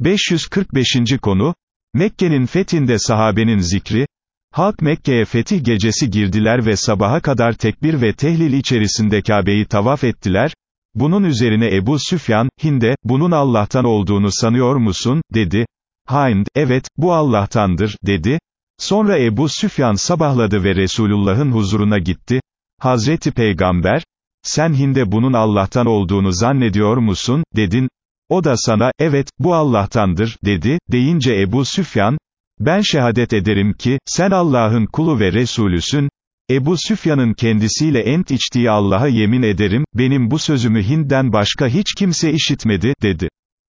545. konu, Mekke'nin fethinde sahabenin zikri, Halk Mekke'ye fetih gecesi girdiler ve sabaha kadar tekbir ve tehlil içerisinde Kabe'yi tavaf ettiler, bunun üzerine Ebu Süfyan, Hinde, bunun Allah'tan olduğunu sanıyor musun, dedi, Hind, evet, bu Allah'tandır, dedi, sonra Ebu Süfyan sabahladı ve Resulullah'ın huzuruna gitti, Hazreti Peygamber, sen Hinde bunun Allah'tan olduğunu zannediyor musun, dedin, o da sana, evet, bu Allah'tandır, dedi, deyince Ebu Süfyan, ben şehadet ederim ki, sen Allah'ın kulu ve Resulüsün, Ebu Süfyan'ın kendisiyle ent içtiği Allah'a yemin ederim, benim bu sözümü Hind'den başka hiç kimse işitmedi, dedi.